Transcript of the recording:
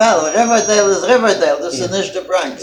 Well, Riverdale is Riverdale, this is nicht the Bronx.